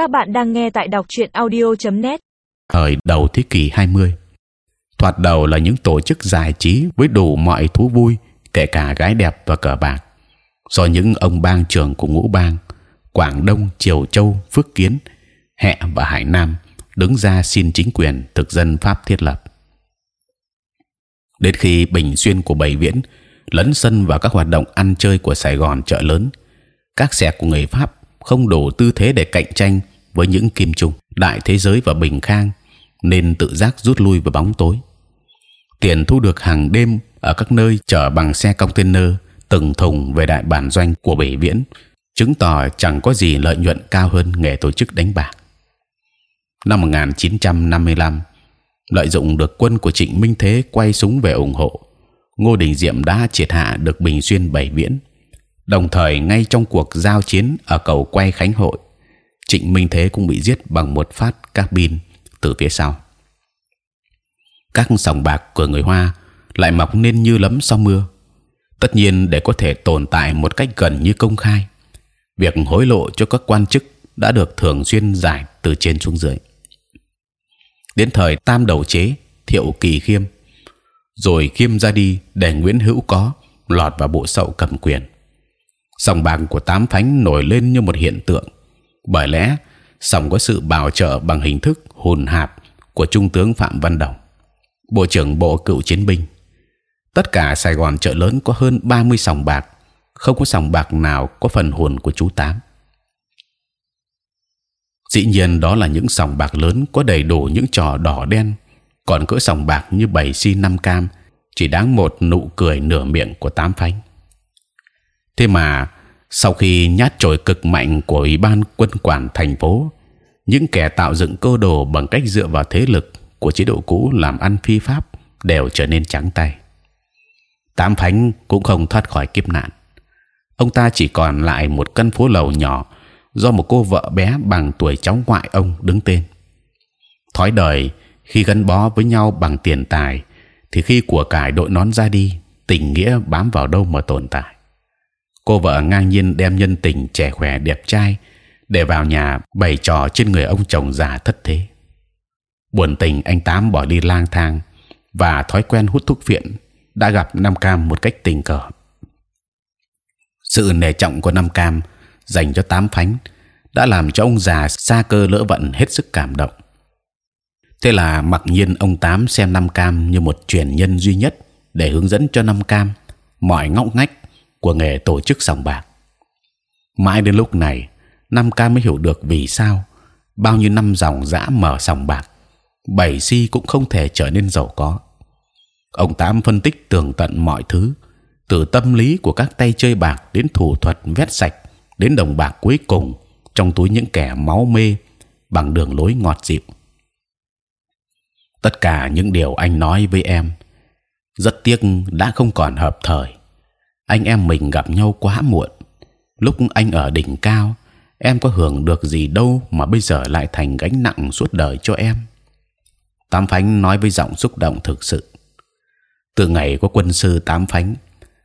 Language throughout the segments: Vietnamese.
Các bạn đang nghe tại đọc truyện audio.net. Thời đầu thế kỷ 20 thoạt đầu là những tổ chức giải trí với đủ mọi thú vui, kể cả gái đẹp và cờ bạc, do những ông bang trưởng của ngũ bang Quảng Đông, Triều Châu, Phước Kiến, Hẹ và Hải Nam đứng ra xin chính quyền thực dân Pháp thiết lập. Đến khi Bình Xuyên của Bảy Viễn lấn sân vào các hoạt động ăn chơi của Sài Gòn chợ lớn, các xe của người Pháp không đủ tư thế để cạnh tranh với những kim trung đại thế giới và bình khang nên tự giác rút lui vào bóng tối tiền thu được hàng đêm ở các nơi chở bằng xe container từng thùng về đại bản doanh của bể viễn chứng tỏ chẳng có gì lợi nhuận cao hơn nghề tổ chức đánh bạc. Năm 1955, lợi dụng được quân của Trịnh Minh Thế quay súng về ủng hộ, Ngô Đình Diệm đã triệt hạ được Bình Xuyên Bảy Viễn. Đồng thời ngay trong cuộc giao chiến ở cầu quay Khánh Hội, Trịnh Minh Thế cũng bị giết bằng một phát carbine từ phía sau các sòng bạc của người Hoa lại mọc nên như lấm sau mưa. Tất nhiên để có thể tồn tại một cách gần như công khai, việc hối lộ cho các quan chức đã được thường xuyên giải từ trên xuống dưới. Đến thời Tam Đầu chế, Thiệu Kỳ Khiêm, rồi Khiêm ra đi để Nguyễn Hữu có lọt vào bộ sậu cầm quyền. Sòng bạc của Tám Phánh nổi lên như một hiện tượng, bởi lẽ sòng có sự bảo trợ bằng hình thức hồn hạp của trung tướng Phạm Văn Đồng bộ trưởng bộ cựu chiến binh. Tất cả Sài Gòn chợ lớn có hơn 30 sòng bạc, không có sòng bạc nào có phần hồn của chú tám. Dĩ nhiên đó là những sòng bạc lớn có đầy đủ những trò đỏ đen, còn cỡ sòng bạc như bảy si năm cam chỉ đáng một nụ cười nửa miệng của tám phanh. Thế mà sau khi nhát chổi cực mạnh của ủy ban quân quản thành phố, những kẻ tạo dựng cơ đồ bằng cách dựa vào thế lực của chế độ cũ làm ăn phi pháp đều trở nên trắng tay. Tám Phánh cũng không thoát khỏi kiếp nạn. Ông ta chỉ còn lại một căn phố lầu nhỏ do một cô vợ bé bằng tuổi cháu ngoại ông đứng tên. Thói đời khi gắn bó với nhau bằng tiền tài, thì khi của cải đội nón ra đi, tình nghĩa bám vào đâu mà tồn tại. Cô vợ ngang nhiên đem nhân tình trẻ khỏe đẹp trai để vào nhà bày trò trên người ông chồng già thất thế buồn tình anh tám bỏ đi lang thang và thói quen hút thuốc viện đã gặp Nam Cam một cách tình cờ. Sự nể trọng của Nam Cam dành cho tám phánh đã làm cho ông già xa cơ lỡ vận hết sức cảm động. Thế là mặc nhiên ông tám xem Nam Cam như một truyền nhân duy nhất để hướng dẫn cho Nam Cam mọi ngóc ngách của nghề tổ chức sòng bạc. Mãi đến lúc này, Nam ca mới hiểu được vì sao bao nhiêu năm dòng dã mở sòng bạc bảy si cũng không thể trở nên giàu có. Ông tám phân tích tường tận mọi thứ, từ tâm lý của các tay chơi bạc đến thủ thuật vét sạch, đến đồng bạc cuối cùng trong túi những kẻ máu mê bằng đường lối ngọt dịu. Tất cả những điều anh nói với em rất tiếc đã không còn hợp thời. Anh em mình gặp nhau quá muộn. Lúc anh ở đỉnh cao, em có hưởng được gì đâu mà bây giờ lại thành gánh nặng suốt đời cho em. Tám Phánh nói với giọng xúc động thực sự. Từ ngày có quân sư Tám Phánh,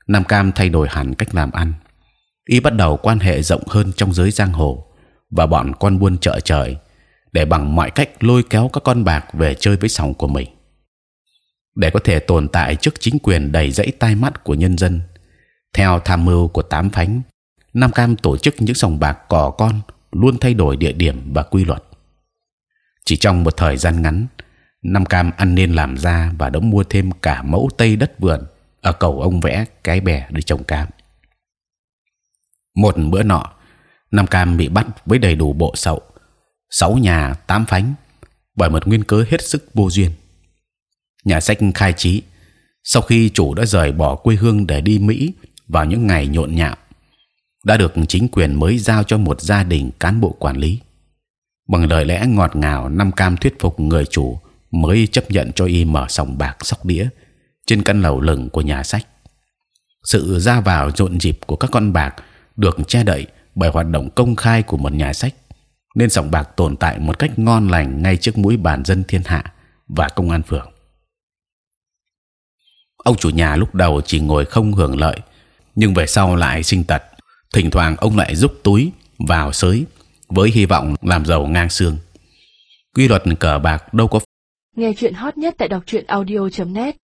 Nam Cam thay đổi hẳn cách làm ăn. Y bắt đầu quan hệ rộng hơn trong giới giang hồ và bọn con buôn chợ trời để bằng mọi cách lôi kéo các con bạc về chơi với sòng của mình để có thể tồn tại trước chính quyền đầy dẫy tai mắt của nhân dân. Theo tham mưu của Tám Phánh, Nam Cam tổ chức những sòng bạc cò con luôn thay đổi địa điểm và quy luật. Chỉ trong một thời gian ngắn, nam cam ăn nên làm ra và đã mua thêm cả mẫu tây đất vườn ở cầu ông vẽ cái bè để trồng cam. Một bữa nọ, nam cam bị bắt với đầy đủ bộ sậu, sáu nhà tám phánh bởi một nguyên cớ hết sức vô duyên. Nhà sách khai trí sau khi chủ đã rời bỏ quê hương để đi Mỹ vào những ngày nhộn nhạo, đã được chính quyền mới giao cho một gia đình cán bộ quản lý. Bằng lời lẽ ngọt ngào, năm cam thuyết phục người chủ mới chấp nhận cho y mở sòng bạc sóc đĩa trên căn lầu lửng của nhà sách. Sự ra vào rộn rịp của các con bạc được che đậy bởi hoạt động công khai của một nhà sách, nên sòng bạc tồn tại một cách ngon lành ngay trước mũi bàn dân thiên hạ và công an phường. Ông chủ nhà lúc đầu chỉ ngồi không hưởng lợi, nhưng về sau lại sinh tật. Thỉnh thoảng ông lại rút túi vào sới với hy vọng làm giàu ngang xương. Quy luật cờ bạc đâu có Nghe chuyện hot nhất tại đọc truyện audio.net